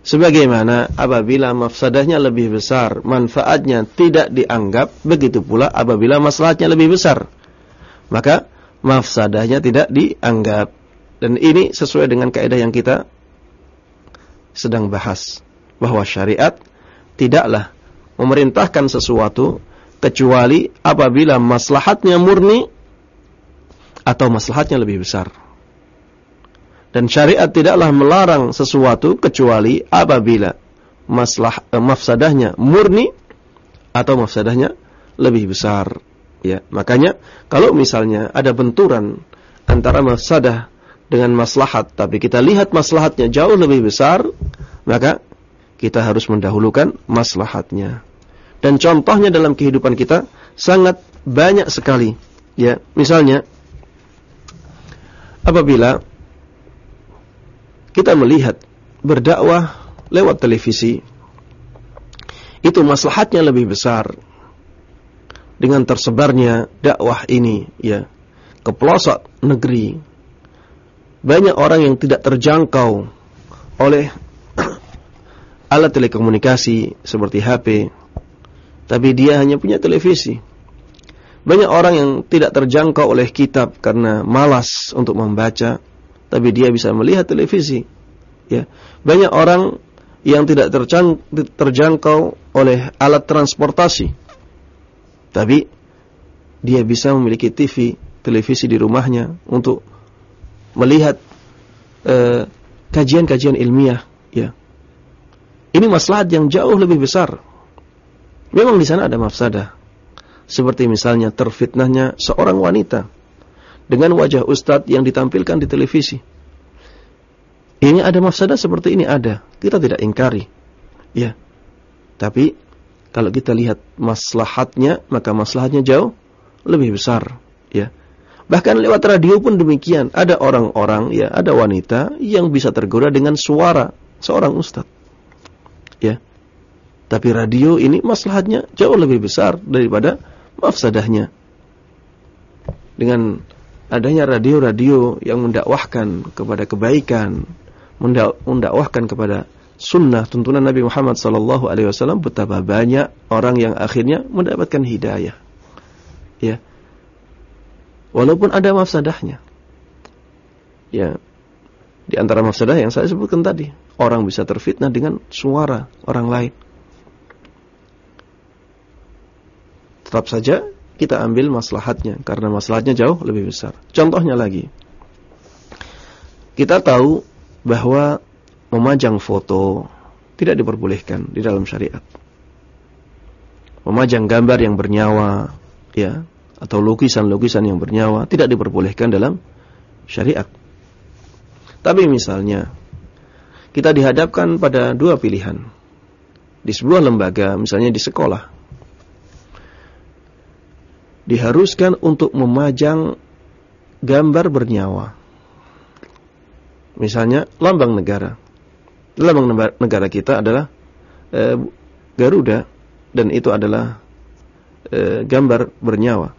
Sebagaimana apabila mafsadahnya lebih besar, manfaatnya tidak dianggap, begitu pula apabila maslahatnya lebih besar. Maka mafsadahnya tidak dianggap. Dan ini sesuai dengan kaidah yang kita sedang bahas. Bahwa syariat tidaklah memerintahkan sesuatu kecuali apabila maslahatnya murni atau maslahatnya lebih besar. Dan syariat tidaklah melarang sesuatu kecuali apabila maslah eh, mafsadahnya murni atau mafsadahnya lebih besar. Ya, makanya kalau misalnya ada benturan antara mafsadah dengan maslahat, tapi kita lihat maslahatnya jauh lebih besar, maka kita harus mendahulukan maslahatnya. Dan contohnya dalam kehidupan kita sangat banyak sekali. Ya, misalnya apabila kita melihat berdakwah lewat televisi itu maslahatnya lebih besar dengan tersebarnya dakwah ini ya ke pelosok negeri. Banyak orang yang tidak terjangkau oleh alat telekomunikasi seperti HP tapi dia hanya punya televisi banyak orang yang tidak terjangkau oleh kitab karena malas untuk membaca tapi dia bisa melihat televisi. Ya. Banyak orang yang tidak terjangkau oleh alat transportasi. Tapi dia bisa memiliki TV, televisi di rumahnya untuk melihat eh, kajian-kajian uh, ilmiah, ya. Ini maslahat yang jauh lebih besar. Memang di sana ada mafsadah. Seperti misalnya terfitnahnya seorang wanita dengan wajah ustadz yang ditampilkan di televisi. Ini ada mafsadah seperti ini ada. Kita tidak ingkari. Ya. Tapi kalau kita lihat maslahatnya, maka maslahatnya jauh lebih besar, ya. Bahkan lewat radio pun demikian. Ada orang-orang, ya, ada wanita yang bisa tergoda dengan suara seorang ustadz. Ya. Tapi radio ini maslahatnya jauh lebih besar daripada mafsadahnya. Dengan adanya radio-radio yang mendakwahkan kepada kebaikan, mendakwahkan kepada sunnah tuntunan Nabi Muhammad sallallahu alaihi wasallam betapa banyak orang yang akhirnya mendapatkan hidayah. Ya. Walaupun ada mafsadahnya. Ya. Di antara mafsadah yang saya sebutkan tadi, orang bisa terfitnah dengan suara orang lain. Tetap saja kita ambil maslahatnya karena maslahatnya jauh lebih besar. Contohnya lagi. Kita tahu bahwa memajang foto tidak diperbolehkan di dalam syariat. Memajang gambar yang bernyawa ya atau lukisan-lukisan yang bernyawa tidak diperbolehkan dalam syariat. Tapi misalnya kita dihadapkan pada dua pilihan. Di sebuah lembaga, misalnya di sekolah, diharuskan untuk memajang gambar bernyawa. Misalnya lambang negara. Lambang negara kita adalah e, Garuda dan itu adalah e, gambar bernyawa.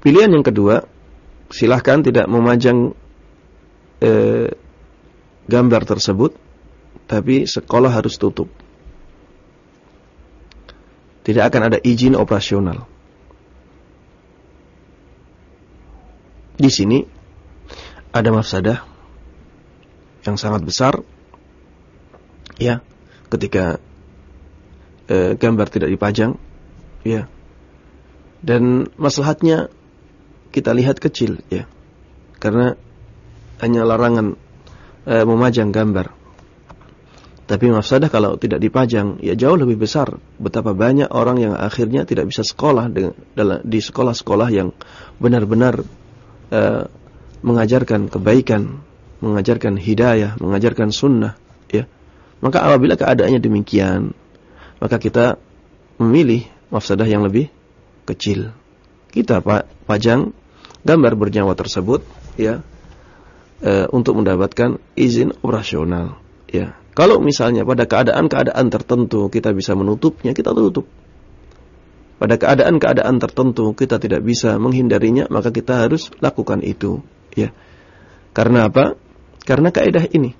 Pilihan yang kedua, silahkan tidak memajang e, gambar tersebut, tapi sekolah harus tutup tidak akan ada izin operasional. Di sini ada mafsadah yang sangat besar ya ketika e, gambar tidak dipajang ya. Dan maslahatnya kita lihat kecil ya. Karena hanya larangan e, memajang gambar tapi mafsadah kalau tidak dipajang ya jauh lebih besar. Betapa banyak orang yang akhirnya tidak bisa sekolah di sekolah-sekolah yang benar-benar uh, mengajarkan kebaikan, mengajarkan hidayah, mengajarkan sunnah. Ya, maka apabila keadaannya demikian, maka kita memilih mafsadah yang lebih kecil. Kita pajang gambar bernyawa tersebut, ya, uh, untuk mendapatkan izin operasional. Ya, kalau misalnya pada keadaan-keadaan tertentu kita bisa menutupnya, kita tutup. Pada keadaan-keadaan tertentu kita tidak bisa menghindarinya, maka kita harus lakukan itu, ya. Karena apa? Karena kaidah ini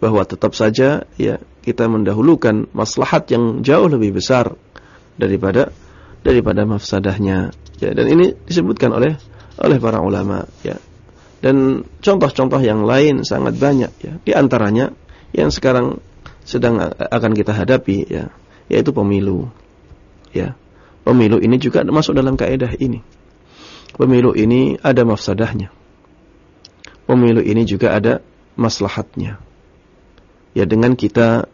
bahwa tetap saja ya kita mendahulukan maslahat yang jauh lebih besar daripada daripada mafsadahnya. Ya, dan ini disebutkan oleh oleh para ulama ya. Dan contoh-contoh yang lain sangat banyak ya. Di antaranya yang sekarang sedang akan kita hadapi ya, yaitu pemilu. Ya. Pemilu ini juga masuk dalam kaidah ini. Pemilu ini ada mafsadahnya. Pemilu ini juga ada maslahatnya. Ya dengan kita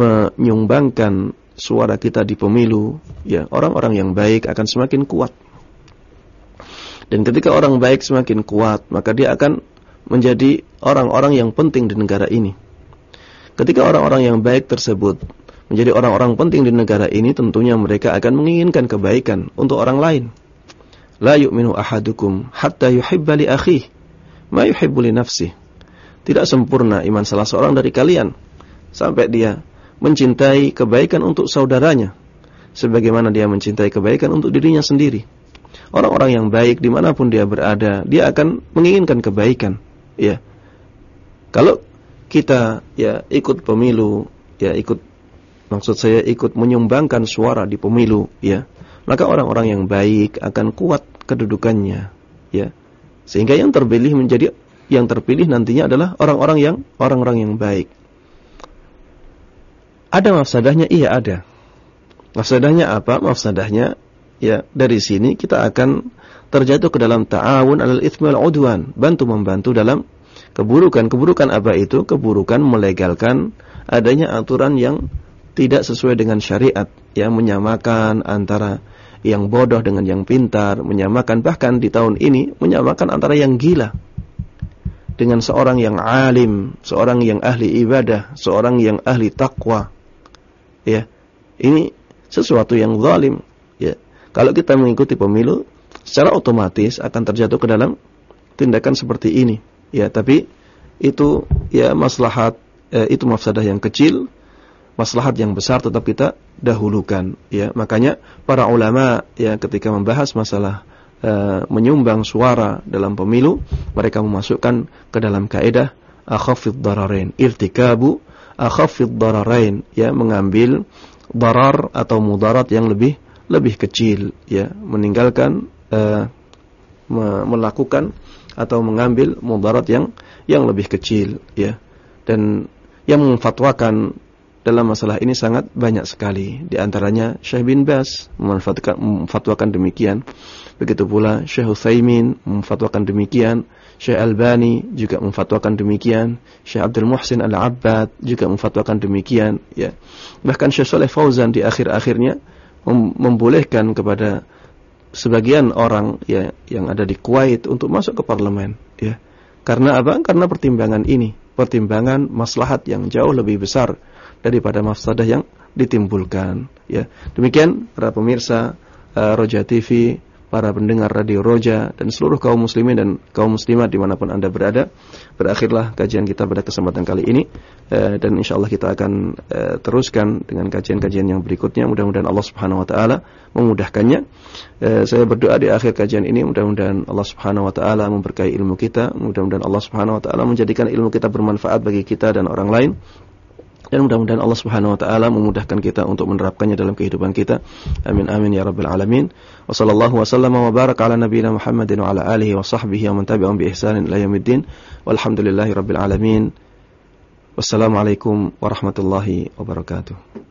menyumbangkan suara kita di pemilu, ya orang-orang yang baik akan semakin kuat. Dan ketika orang baik semakin kuat, maka dia akan menjadi orang-orang yang penting di negara ini. Ketika orang-orang yang baik tersebut menjadi orang-orang penting di negara ini, tentunya mereka akan menginginkan kebaikan untuk orang lain. La yu'minu ahadukum hatta yuhibba li akhih ma yuhibbu li. Tidak sempurna iman salah seorang dari kalian sampai dia mencintai kebaikan untuk saudaranya sebagaimana dia mencintai kebaikan untuk dirinya sendiri. Orang-orang yang baik di mana pun dia berada, dia akan menginginkan kebaikan. Ya, kalau kita ya ikut pemilu, ya ikut maksud saya ikut menyumbangkan suara di pemilu, ya, maka orang-orang yang baik akan kuat kedudukannya, ya, sehingga yang terpilih menjadi yang terpilih nantinya adalah orang-orang yang orang-orang yang baik. Ada mafsadahnya? Iya ada. Mafsadahnya apa? Mafsadahnya ya dari sini kita akan terjatuh ke dalam ta'awun alal itsmi wal udwan, bantu membantu dalam keburukan. Keburukan apa itu? Keburukan melegalkan adanya aturan yang tidak sesuai dengan syariat, yang menyamakan antara yang bodoh dengan yang pintar, menyamakan bahkan di tahun ini menyamakan antara yang gila dengan seorang yang alim, seorang yang ahli ibadah, seorang yang ahli takwa ya ini sesuatu yang zalim ya kalau kita mengikuti pemilu secara otomatis akan terjatuh ke dalam tindakan seperti ini ya tapi itu ya maslahat eh, itu mafsadah yang kecil maslahat yang besar tetap kita dahulukan ya. Makanya para ulama ya ketika membahas masalah uh, menyumbang suara dalam pemilu mereka memasukkan ke dalam kaidah akhafid dararain irtikabu akhafid dararain ya mengambil darar atau mudarat yang lebih lebih kecil ya. Meninggalkan me melakukan atau mengambil mudarat yang yang lebih kecil ya. Dan yang memfatwakan dalam masalah ini sangat banyak sekali. Di antaranya Syekh bin Bas memfatwakan demikian. Begitu pula Syekh Utsaimin memfatwakan demikian. Syekh Albani juga memfatwakan demikian, Syekh Abdul Muhsin Al-Abbad juga memfatwakan demikian, ya. Bahkan Syekh Saleh Fauzan di akhir-akhirnya mem membolehkan kepada sebagian orang ya yang ada di Kuwait untuk masuk ke parlemen, ya. Karena apa? Karena pertimbangan ini, pertimbangan maslahat yang jauh lebih besar daripada mafsadah yang ditimbulkan, ya. Demikian para pemirsa uh, Roja TV para pendengar Radio Roja dan seluruh kaum muslimin dan kaum muslimat di mana pun anda berada. Berakhirlah kajian kita pada kesempatan kali ini eh, dan insya Allah kita akan eh, teruskan dengan kajian-kajian yang berikutnya. Mudah-mudahan Allah Subhanahu Wa Taala memudahkannya. Eh, saya berdoa di akhir kajian ini mudah-mudahan Allah Subhanahu Wa Taala memberkahi ilmu kita. Mudah-mudahan Allah Subhanahu Wa Taala menjadikan ilmu kita bermanfaat bagi kita dan orang lain dan mudah-mudahan Allah Subhanahu wa taala memudahkan kita untuk menerapkannya dalam kehidupan kita. Amin amin ya rabbal alamin. Wa sallallahu wa baraka ala nabiyyina Muhammadin wa ala alihi wa sahbihi wa man tabi'ahum bi ihsanin ila yaumiddin. Walhamdulillahi rabbil alamin. Wassalamualaikum warahmatullahi wabarakatuh.